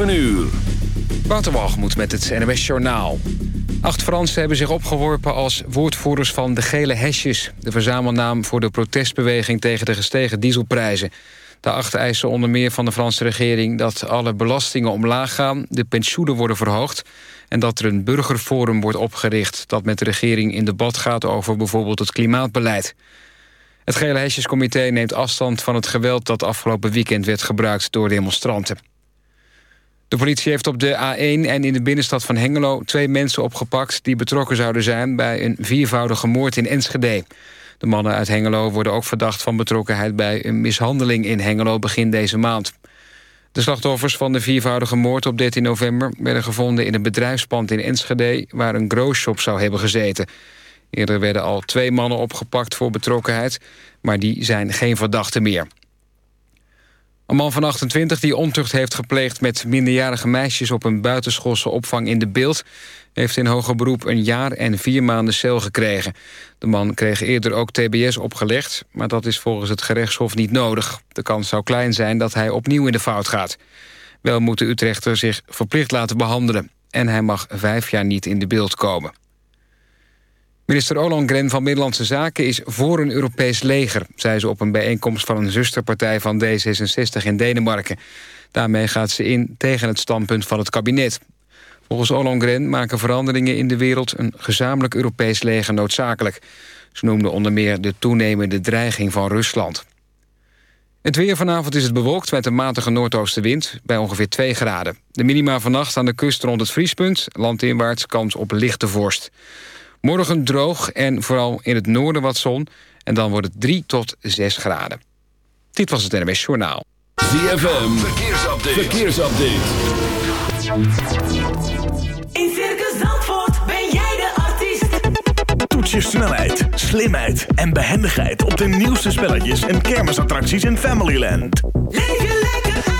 7 uur. Waterwalgemoed met het NWS Journaal. Acht Fransen hebben zich opgeworpen als woordvoerders van de gele hesjes... de verzamelnaam voor de protestbeweging tegen de gestegen dieselprijzen. De acht eisen onder meer van de Franse regering... dat alle belastingen omlaag gaan, de pensioenen worden verhoogd... en dat er een burgerforum wordt opgericht... dat met de regering in debat gaat over bijvoorbeeld het klimaatbeleid. Het Gele Hesjescomité neemt afstand van het geweld... dat afgelopen weekend werd gebruikt door demonstranten. De politie heeft op de A1 en in de binnenstad van Hengelo... twee mensen opgepakt die betrokken zouden zijn... bij een viervoudige moord in Enschede. De mannen uit Hengelo worden ook verdacht van betrokkenheid... bij een mishandeling in Hengelo begin deze maand. De slachtoffers van de viervoudige moord op 13 november... werden gevonden in een bedrijfspand in Enschede... waar een growshop zou hebben gezeten. Eerder werden al twee mannen opgepakt voor betrokkenheid... maar die zijn geen verdachten meer. Een man van 28 die ontucht heeft gepleegd met minderjarige meisjes... op een buitenschoolse opvang in de beeld... heeft in hoger beroep een jaar en vier maanden cel gekregen. De man kreeg eerder ook tbs opgelegd... maar dat is volgens het gerechtshof niet nodig. De kans zou klein zijn dat hij opnieuw in de fout gaat. Wel moet de Utrechter zich verplicht laten behandelen... en hij mag vijf jaar niet in de beeld komen. Minister Ollongren van Middellandse Zaken is voor een Europees leger... zei ze op een bijeenkomst van een zusterpartij van D66 in Denemarken. Daarmee gaat ze in tegen het standpunt van het kabinet. Volgens Ollongren maken veranderingen in de wereld... een gezamenlijk Europees leger noodzakelijk. Ze noemde onder meer de toenemende dreiging van Rusland. Het weer vanavond is het bewolkt met een matige noordoostenwind... bij ongeveer 2 graden. De minima vannacht aan de kust rond het vriespunt. Landinwaarts kans op lichte vorst. Morgen droog en vooral in het noorden wat zon. En dan wordt het 3 tot 6 graden. Dit was het NMS Journaal. ZFM, verkeersupdate. verkeersupdate. In Circus Zandvoort ben jij de artiest. Toets je snelheid, slimheid en behendigheid... op de nieuwste spelletjes en kermisattracties in Familyland. Leef je lekker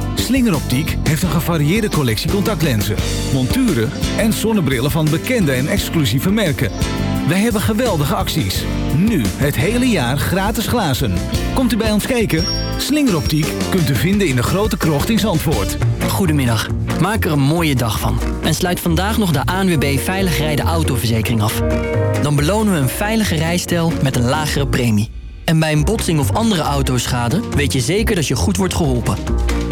Slingeroptiek heeft een gevarieerde collectie contactlenzen, monturen en zonnebrillen van bekende en exclusieve merken. Wij hebben geweldige acties. Nu het hele jaar gratis glazen. Komt u bij ons kijken? Slingeroptiek kunt u vinden in de grote krocht in Zandvoort. Goedemiddag. Maak er een mooie dag van. En sluit vandaag nog de ANWB Veilig Rijden Autoverzekering af. Dan belonen we een veilige rijstijl met een lagere premie. En bij een botsing of andere autoschade weet je zeker dat je goed wordt geholpen.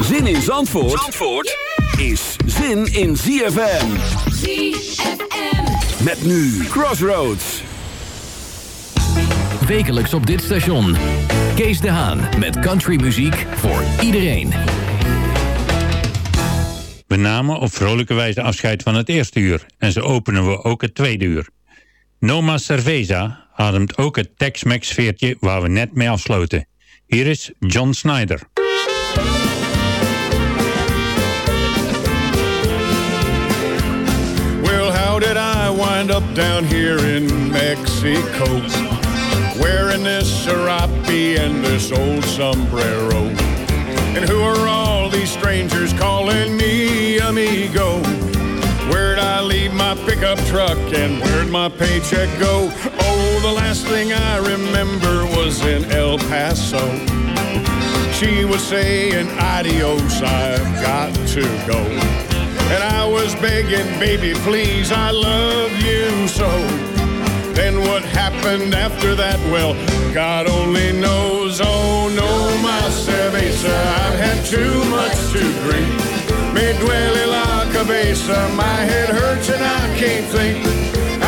Zin in Zandvoort, Zandvoort is zin in ZFM. ZFM. Met nu Crossroads. Wekelijks op dit station. Kees de Haan met countrymuziek voor iedereen. We namen op vrolijke wijze afscheid van het eerste uur en zo openen we ook het tweede uur. Noma Cerveza ademt ook het Tex-Mex sfeertje waar we net mee afsloten. Hier is John Snyder. Wind up down here in Mexico? Wearing this serape and this old sombrero. And who are all these strangers calling me amigo? Where'd I leave my pickup truck and where'd my paycheck go? Oh, the last thing I remember was in El Paso. She was saying, adios, I've got to go. And I was begging, baby, please, I love you so. Then what happened after that? Well, God only knows. Oh no, my cerveza, I've had too much to drink. Me duele la cabeza, my head hurts and I can't think.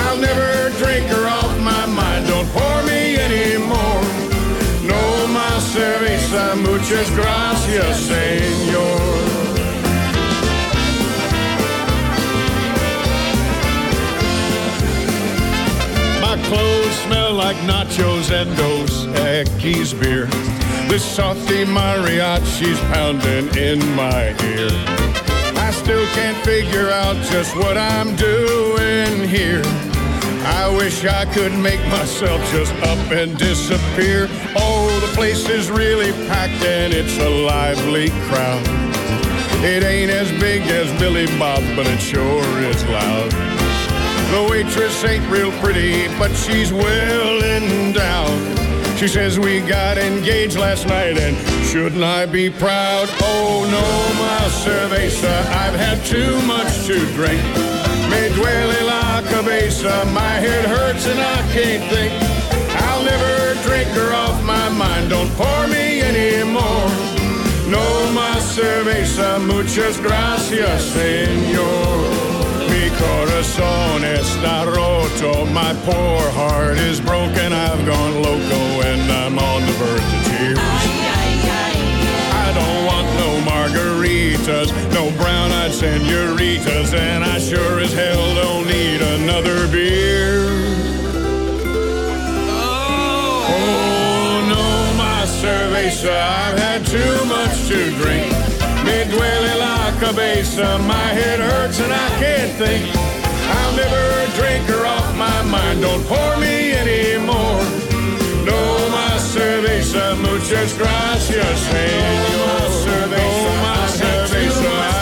I'll never drink her off my mind. Don't pour me anymore. No, my cerveza, muchas gracias, senor. Like nachos and Dos Equis beer. This softy mariachi's pounding in my ear. I still can't figure out just what I'm doing here. I wish I could make myself just up and disappear. Oh, the place is really packed and it's a lively crowd. It ain't as big as Billy Bob, but it sure is loud. The waitress ain't real pretty, but she's well endowed. She says we got engaged last night, and shouldn't I be proud? Oh no, my cerveza, I've had too much to drink. Me duele la cabeza, my head hurts and I can't think. I'll never drink her off my mind, don't pour me anymore. No, my cerveza, muchas gracias, senor. Mi corazón está roto, my poor heart is broken. I've gone loco and I'm on the verge of tears. I don't want no margaritas, no brown-eyed senoritas, and I sure as hell don't need another beer. Oh no, my cerveza, I've had too much to drink. Me duele la cabeza, my head hurts and I can't think. I'll never drink her off my mind, don't pour me anymore. No, my cerveza, muchas gracias, senor. No, my cerveza, had too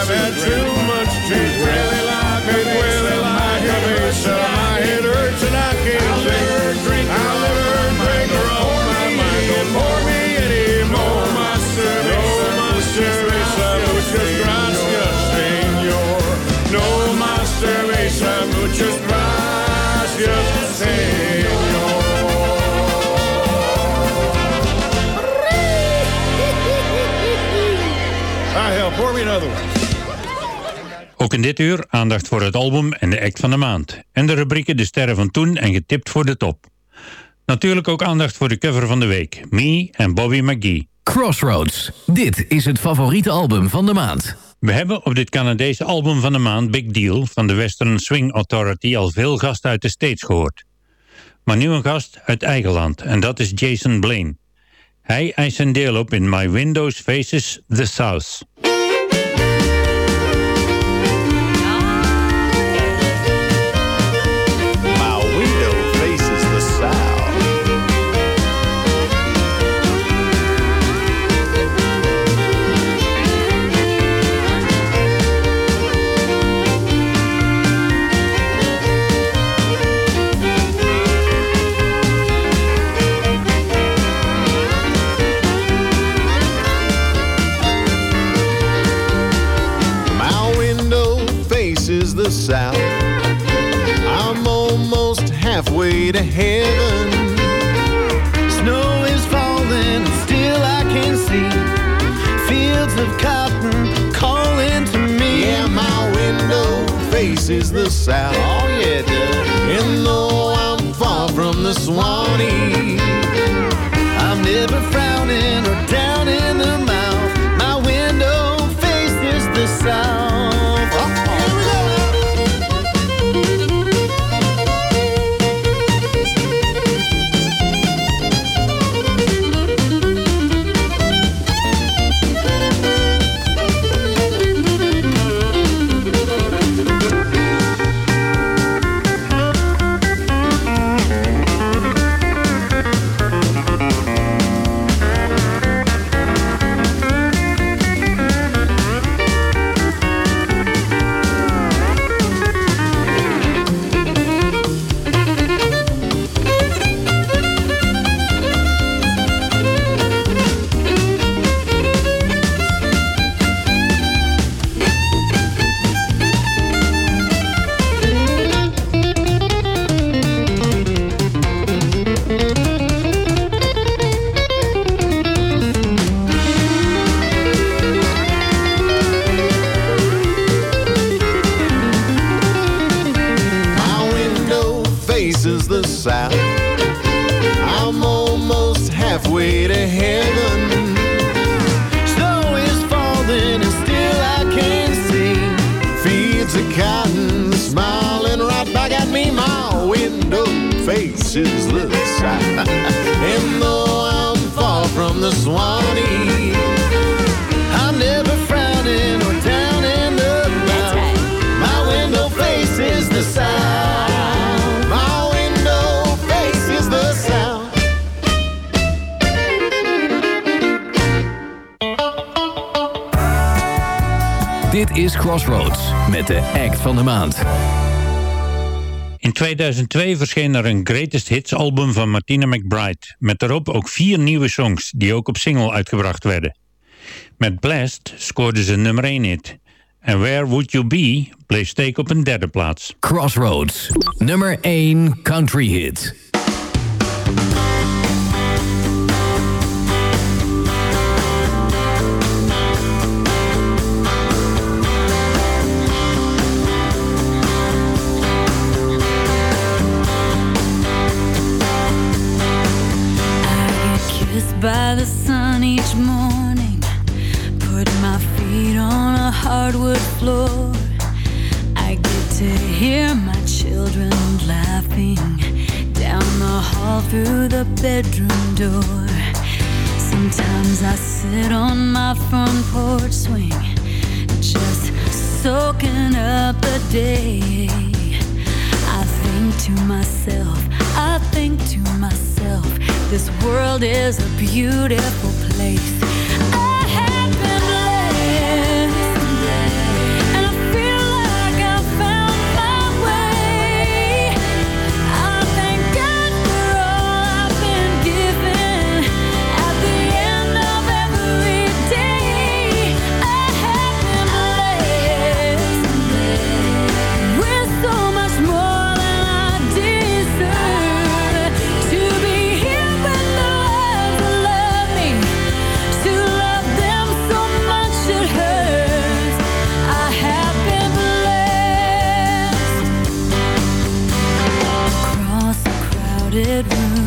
Ook in dit uur aandacht voor het album en de act van de maand. En de rubrieken De Sterren van Toen en Getipt voor de Top. Natuurlijk ook aandacht voor de cover van de week. Me en Bobby McGee. Crossroads. Dit is het favoriete album van de maand. We hebben op dit Canadese album van de maand Big Deal van de Western Swing Authority al veel gasten uit de States gehoord. Maar nu een gast uit eigen land en dat is Jason Blaine. Hij eist zijn deel op in My Windows Faces the South. Faces the south. Oh, yeah, does. And though I'm far from the Swanee, I'm never Dit is Crossroads met de act van de maand. In 2002 verscheen er een Greatest Hits album van Martina McBride... met daarop ook vier nieuwe songs die ook op single uitgebracht werden. Met Blast scoorde ze nummer 1 hit... En Where Would You Be bleef steek op een derde plaats. Crossroads, nummer 1 country hit. hardwood floor. I get to hear my children laughing down the hall through the bedroom door. Sometimes I sit on my front porch swing, just soaking up the day. I think to myself, I think to myself, this world is a beautiful place.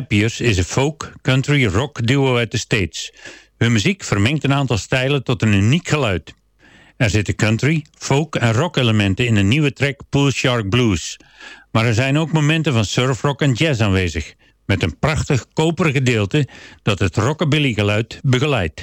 Happiers is een folk, country, rock duo uit de States. Hun muziek vermengt een aantal stijlen tot een uniek geluid. Er zitten country, folk en rock elementen in de nieuwe track Pool Shark Blues. Maar er zijn ook momenten van surfrock en jazz aanwezig. Met een prachtig koper gedeelte dat het rockabilly geluid begeleidt.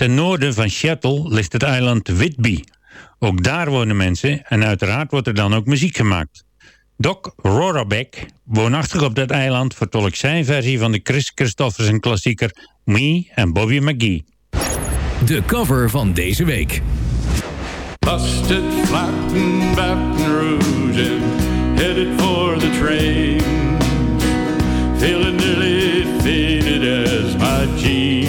Ten noorden van Seattle ligt het eiland Whitby. Ook daar wonen mensen en uiteraard wordt er dan ook muziek gemaakt. Doc Rorabeck, woonachtig op dat eiland, vertolkt zijn versie van de Chris Christoffersen klassieker Me en Bobby McGee. De cover van deze week. Busted flat in Baton Rouge and headed for the train. Feeling nearly faded as my jeans.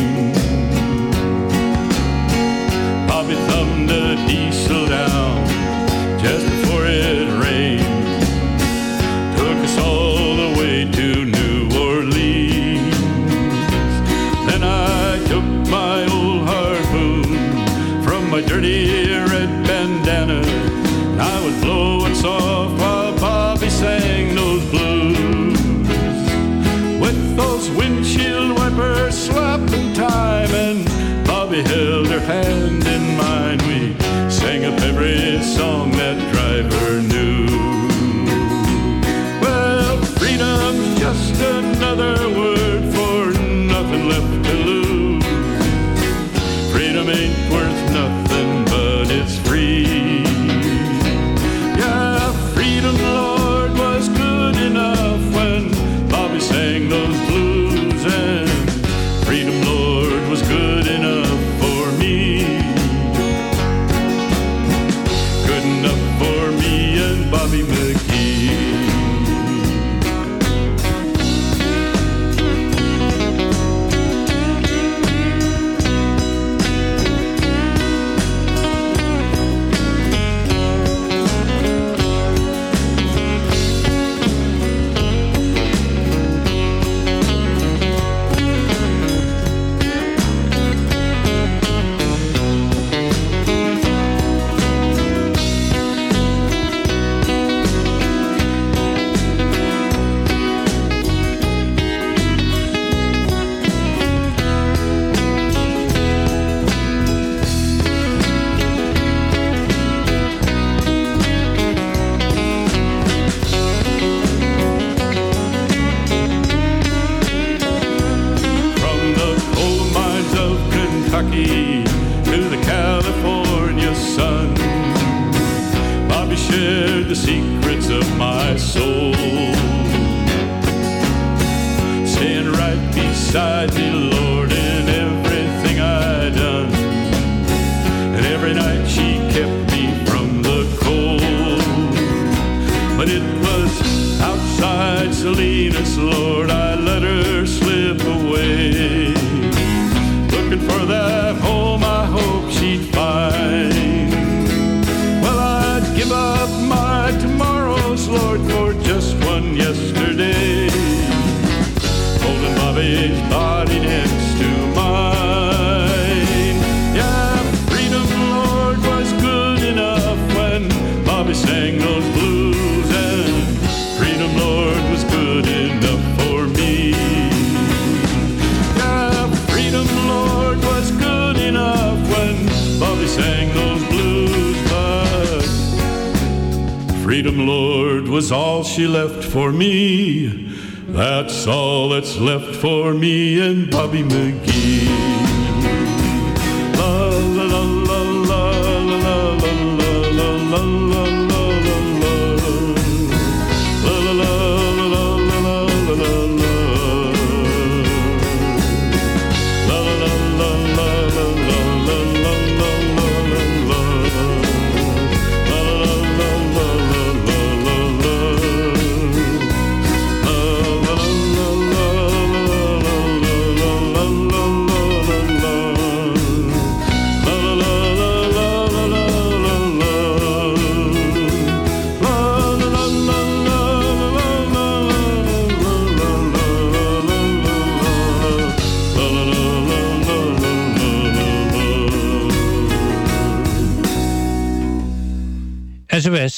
me.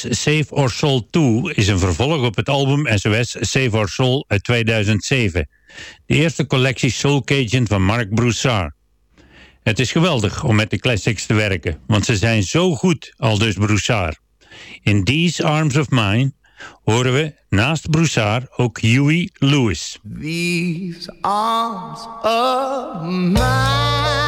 Save Our Soul 2 is een vervolg op het album SOS Save Our Soul uit 2007. De eerste collectie Soul Cajun van Mark Broussard. Het is geweldig om met de classics te werken, want ze zijn zo goed, al dus Broussard. In These Arms of Mine horen we naast Broussard ook Huey Lewis. These arms of mine,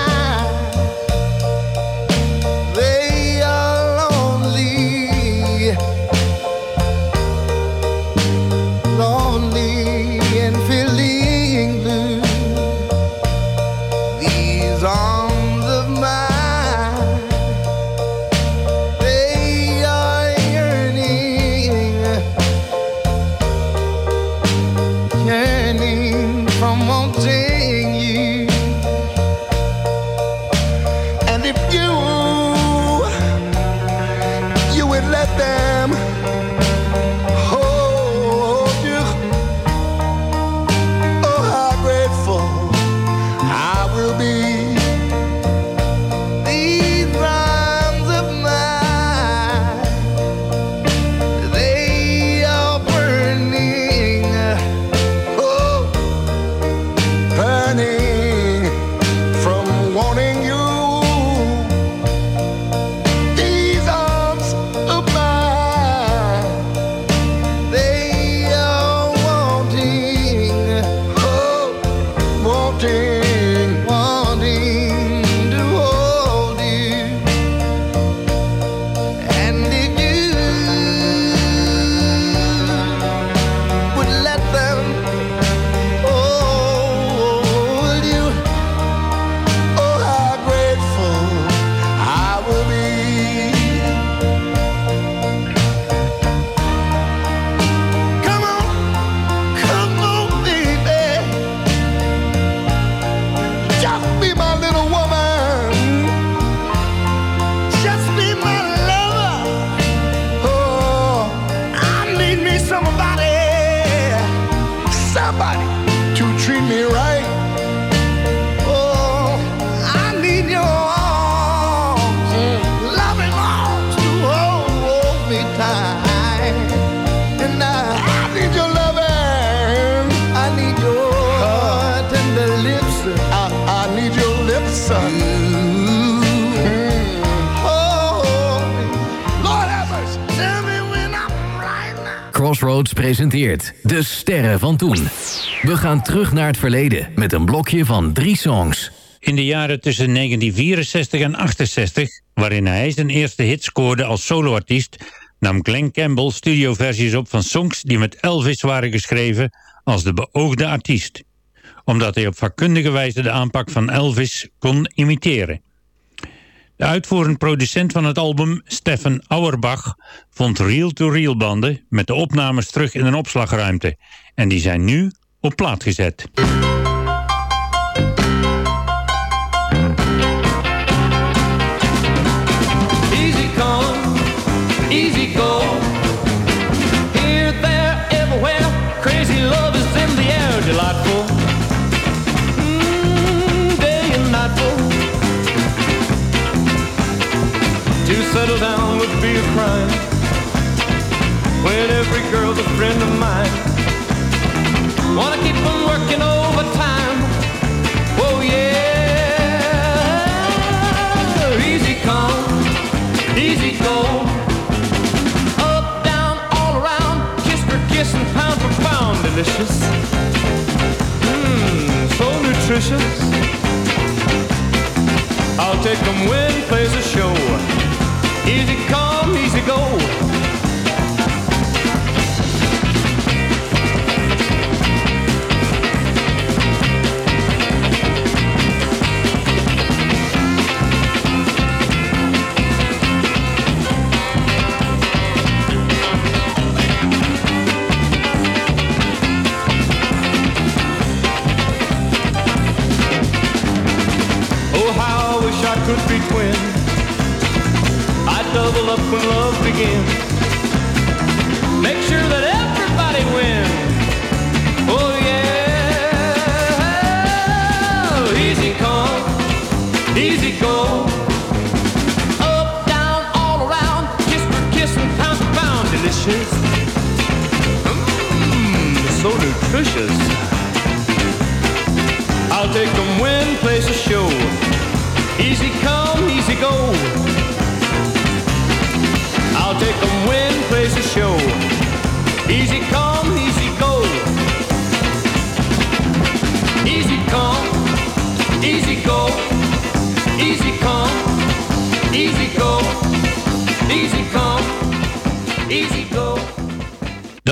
presenteert De Sterren van Toen. We gaan terug naar het verleden met een blokje van drie songs. In de jaren tussen 1964 en 68, waarin hij zijn eerste hit scoorde als soloartiest, nam Glenn Campbell studioversies op van songs die met Elvis waren geschreven als de beoogde artiest. Omdat hij op vakkundige wijze de aanpak van Elvis kon imiteren. De uitvoerend producent van het album, Stefan Auerbach, vond reel-to-reel banden met de opnames terug in een opslagruimte. En die zijn nu op plaat gezet. Easy come, easy go. settle down would be a crime. When every girl's a friend of mine. Wanna keep on working overtime. Oh yeah. Easy come, easy go. Up, down, all around. Kiss for kiss and pound for pound. Delicious. Mmm, so nutritious. I'll take them when plays a show. Is it cold? double up when love begins. Make sure that everybody wins. Oh yeah. Easy come, easy go. Up, down, all around. Kiss for kiss and pound for pound. Delicious. Mmm, so nutritious. I'll take them win, place a show. Easy come, easy go.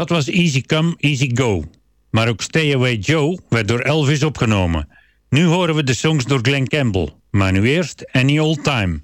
Dat was Easy Come, Easy Go. Maar ook Stay Away Joe werd door Elvis opgenomen. Nu horen we de songs door Glenn Campbell. Maar nu eerst Any Old Time.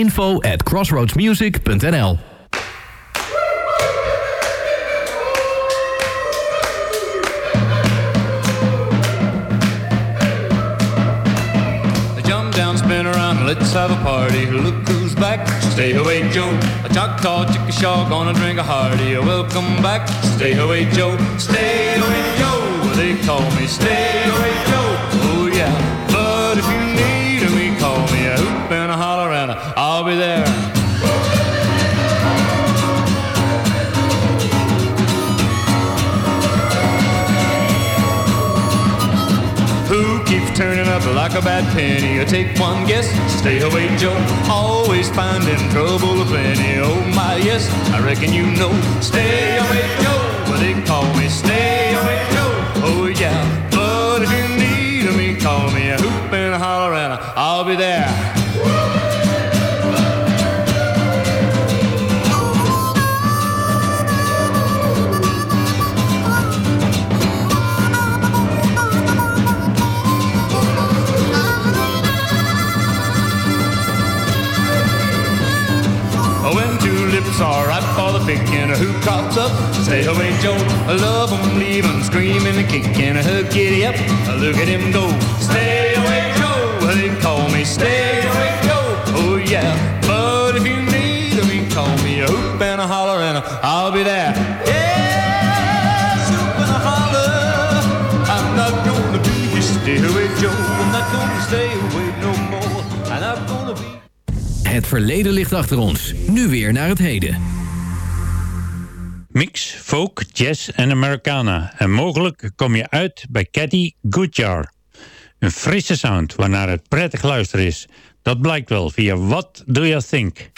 info at crossroadsmusic.nl. let's have a party. Look who's back, stay away, Joe. A Choctaw, Chickashaw, gonna drink a hearty. Welcome back, stay away, Joe. Stay away, Joe. They call me Stay Away Joe. Oh yeah. be there. Who keeps turning up like a bad penny? I take one guess, stay away, Joe. Always finding trouble aplenty. Oh my, yes, I reckon you know. Stay away, Joe. Well, they call me Stay Away Joe. Oh yeah, but if you need me, call me. Hoop and holler and I'll be there. Picking, who crops up? Stay away, Joe. I love 'em, leave 'em screaming and kicking. Hug giddy up, look at him go. Stay away, Joe. They call me Stay away, Joe. Oh yeah, but if you need me, call me a hoop and a holler and I'll be there. Yes, hoop and a holler. I'm not gonna be here. Stay away, Joe. I'm not gonna stay away no more. I'm not gonna be. Het verleden ligt achter ons. Nu weer naar het heden. Mix, folk, jazz en Americana. En mogelijk kom je uit bij Cathy Goodjar. Een frisse sound waarnaar het prettig luisteren is. Dat blijkt wel via What Do You Think?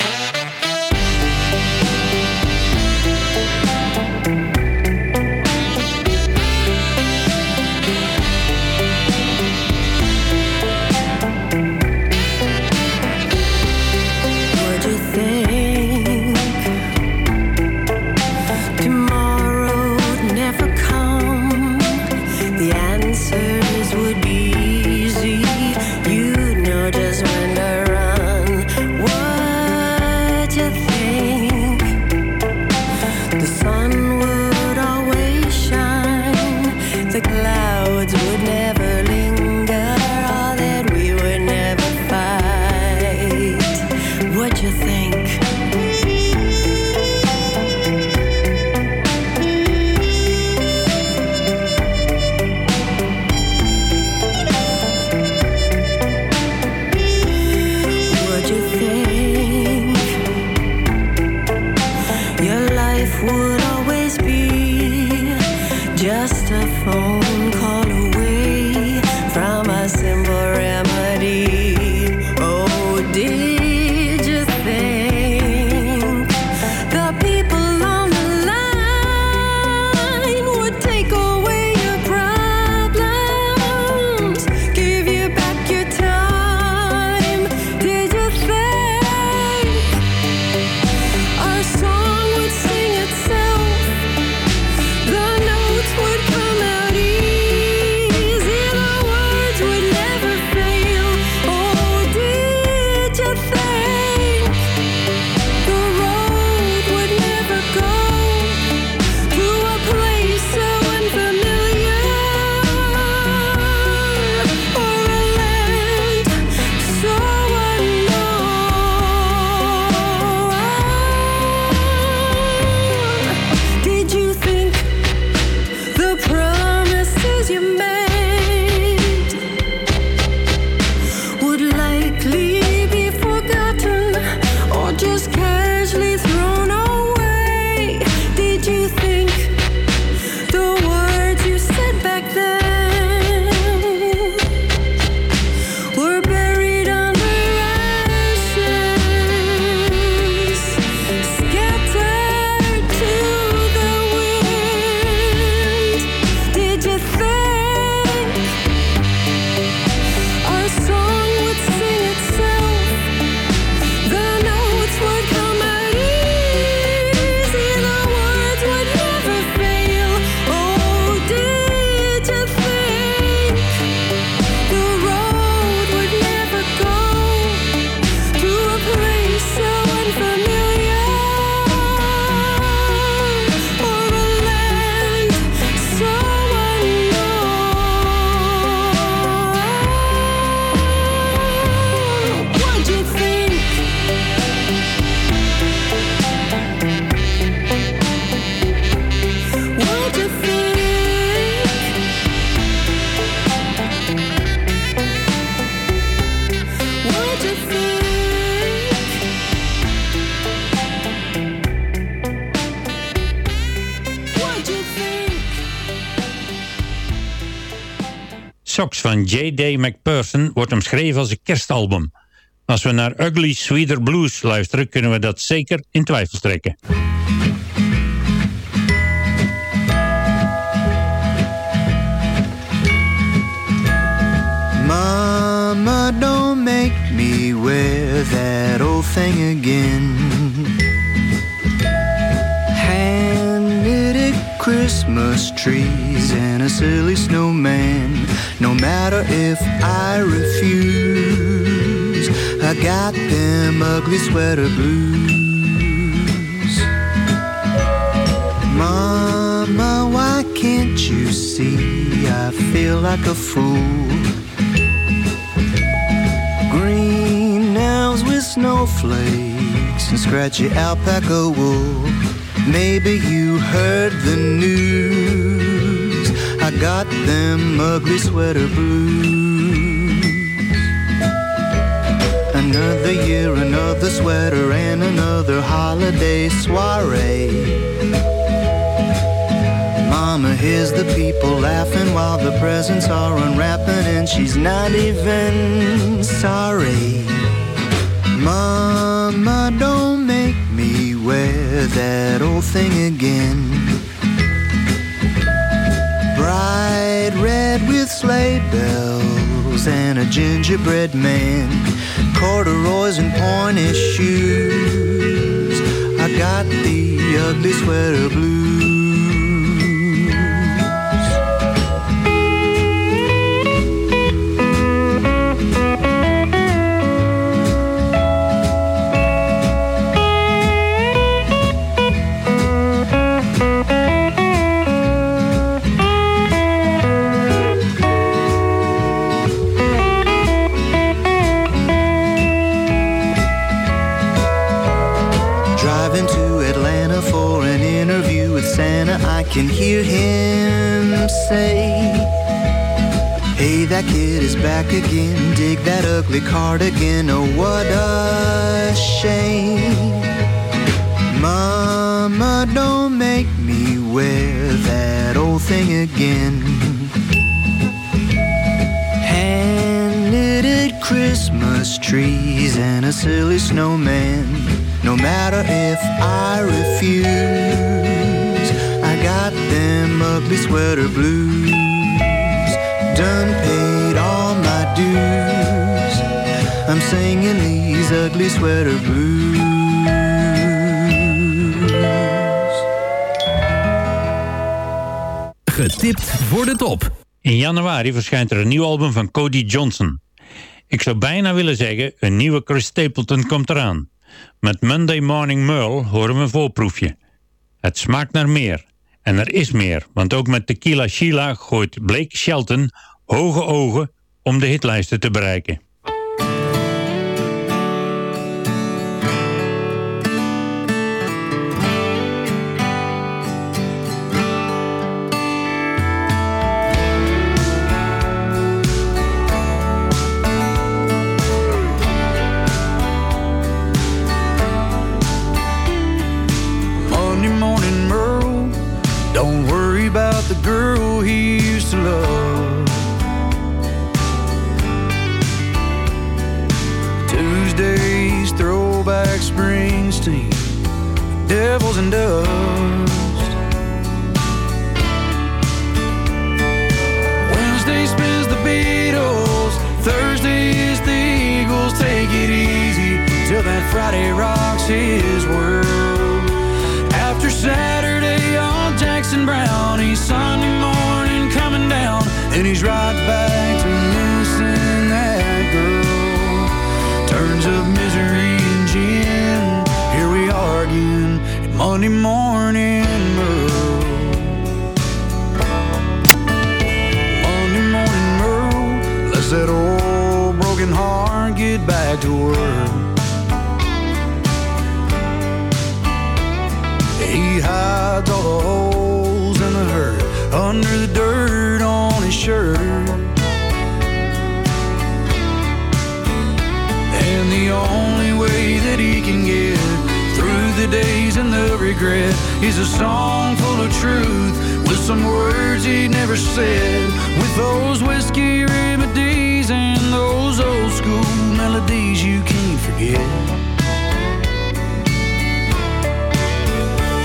Socks van J.D. McPherson wordt omschreven als een kerstalbum. Als we naar Ugly Sweeter Blues luisteren, kunnen we dat zeker in twijfel trekken. Mama, don't make me wear that old thing again. Hand knitted Christmas trees and a silly snowman. No matter if I refuse, I got them ugly sweater blues. Mama, why can't you see I feel like a fool? Green elves with snowflakes and scratchy alpaca wool. Maybe you heard the news. I got them ugly sweater blues. Another year, another sweater, and another holiday soiree. Mama hears the people laughing while the presents are unwrapping, and she's not even sorry. Mama, don't make me wear that old thing again. Red with sleigh bells and a gingerbread man, corduroys and pointy shoes. I got the ugly sweater blues. Can hear him say, Hey, that kid is back again. Dig that ugly cardigan. Oh, what a shame. Mama, don't make me wear that old thing again. Hand knitted Christmas trees and a silly snowman. No matter if I refuse, them ugly sweater blues. Done paid all my dues. I'm singing these ugly sweater blues. Getipt voor de top. In januari verschijnt er een nieuw album van Cody Johnson. Ik zou bijna willen zeggen, een nieuwe Chris Stapleton komt eraan. Met Monday Morning Merle horen we een voorproefje. Het smaakt naar meer. En er is meer, want ook met Tequila Sheila gooit Blake Shelton hoge ogen om de hitlijsten te bereiken. Springsteen, devils and dust. Wednesday spins the Beatles, Thursday is the Eagles. Take it easy till that Friday rocks his world. After Saturday on Jackson Brown, he's Sunday morning coming down, and he's right back Monday regret is a song full of truth with some words he never said. With those whiskey remedies and those old school melodies you can't forget.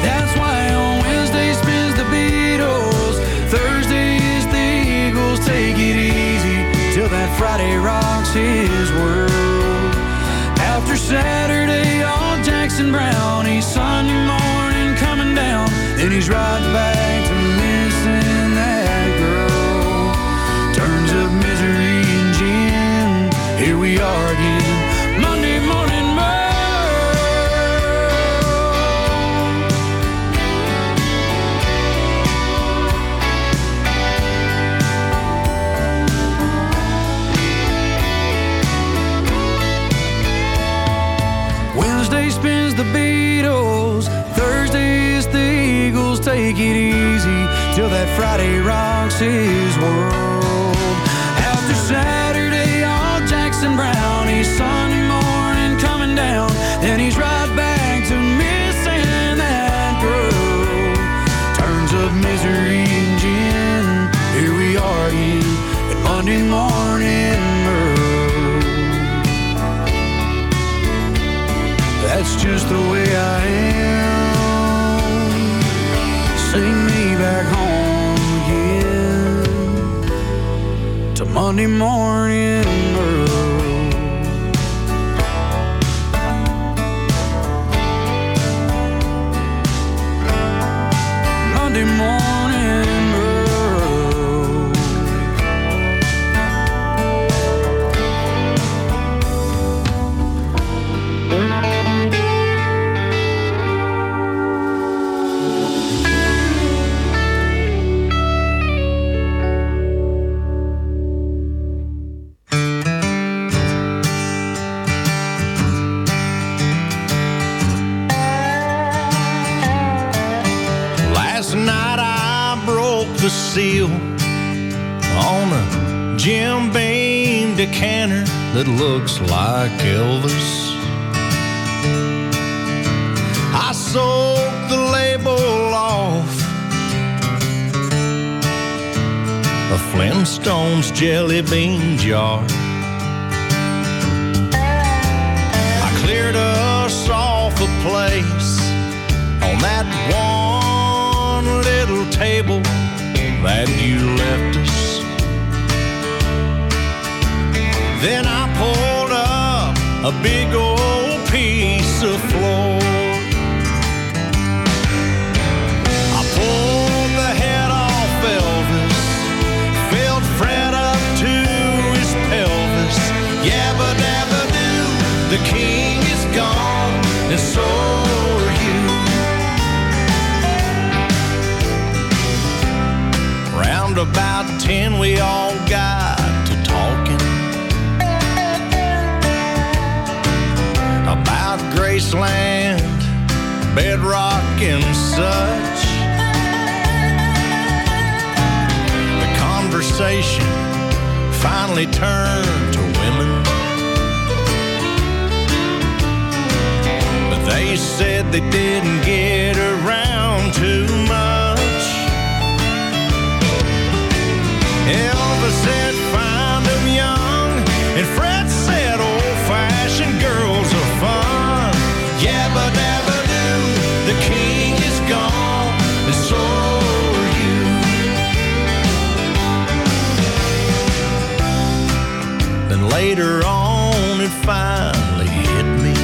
That's why on Wednesday spins the Beatles, Thursday is the Eagles. Take it easy till that Friday rocks his world. After Saturday, all Jackson Brown, he's Sunday right back Take it easy till that Friday rocks his world. After Saturday, Monday morning. Jelly bean jar. I cleared us off a place on that one little table that you left us. Then I pulled up a big old piece of floor. Round about ten, we all got to talking about Graceland, bedrock, and such. The conversation finally turned to women. But they said they didn't get around too much. Elvis said, find them young. And Fred said, old fashioned girls are fun. Yabba dabba doo, the king is gone. And so are you. Then later on, it finally hit me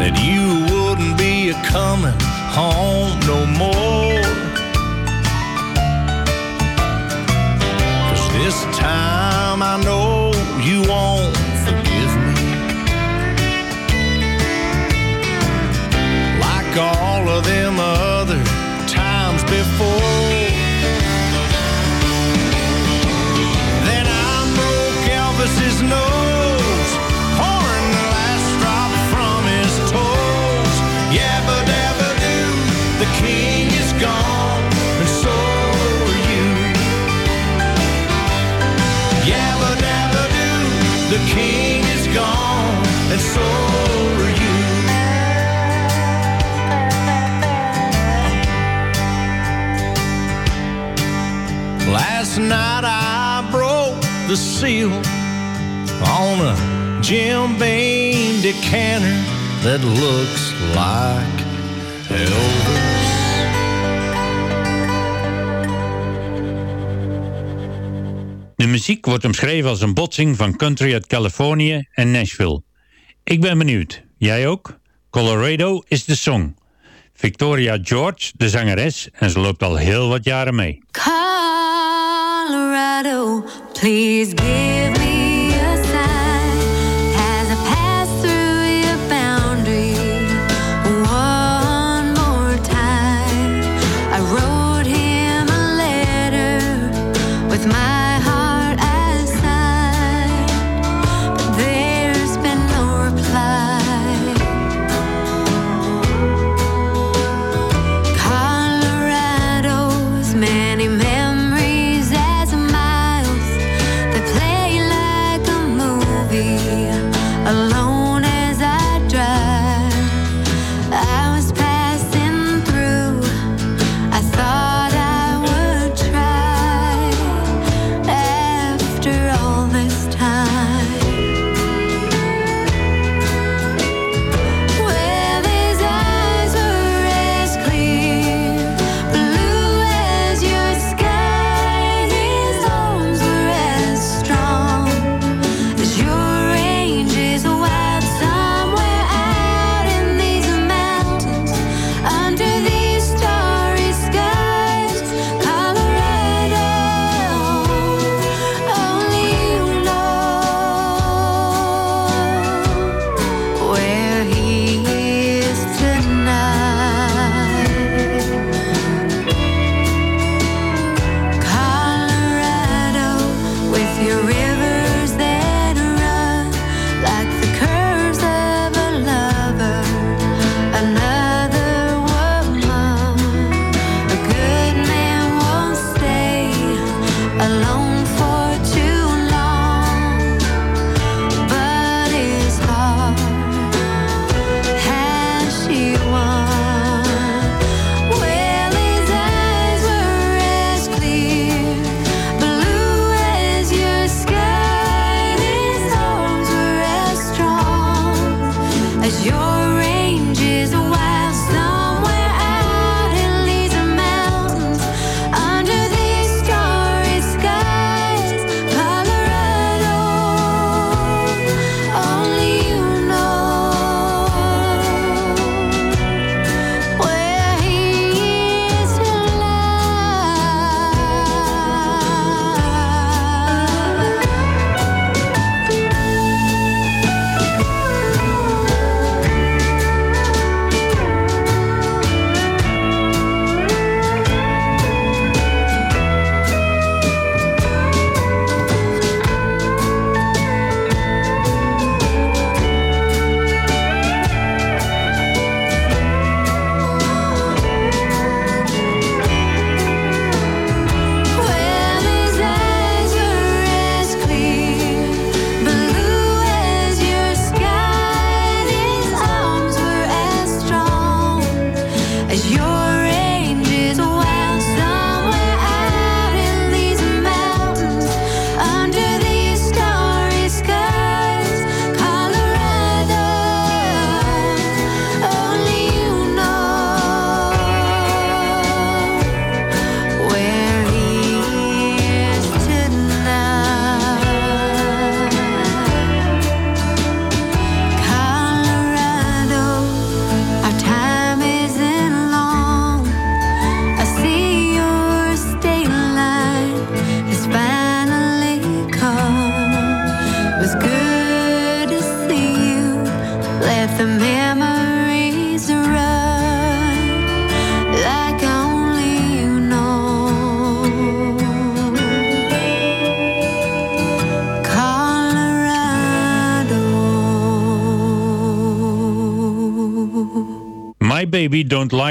that you wouldn't be a coming home no more. that looks like Elvis. De muziek wordt omschreven als een botsing van country uit Californië en Nashville. Ik ben benieuwd. Jij ook? Colorado is de song. Victoria George, de zangeres, en ze loopt al heel wat jaren mee. Colorado, please give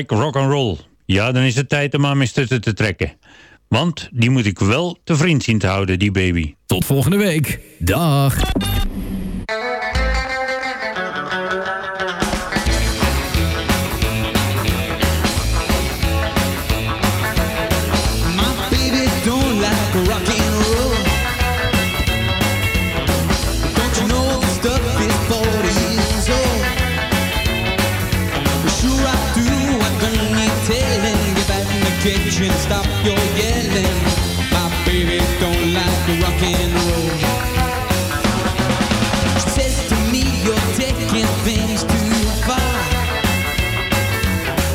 rock and roll. Ja, dan is het tijd om aan mijn stutten te trekken. Want die moet ik wel te vriend zien te houden, die baby. Tot volgende week. Dag. Attention, stop your yelling. My baby don't like rock and roll. She says to me, you're taking things too far.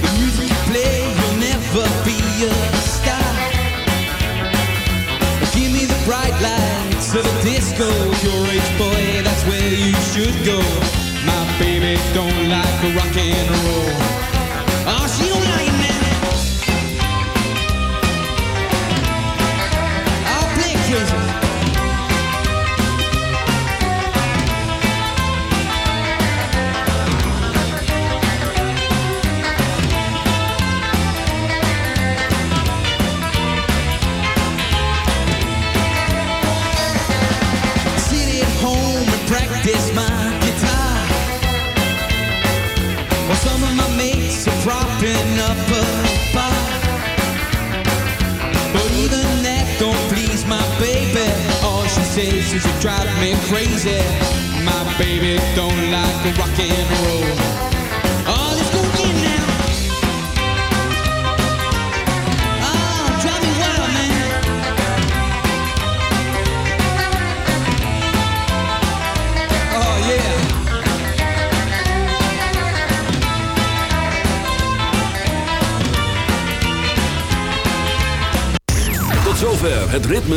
The music you play, you'll never be a star. Give me the bright lights of the disco. Your age boy, that's where you should go. My baby don't like rock and roll.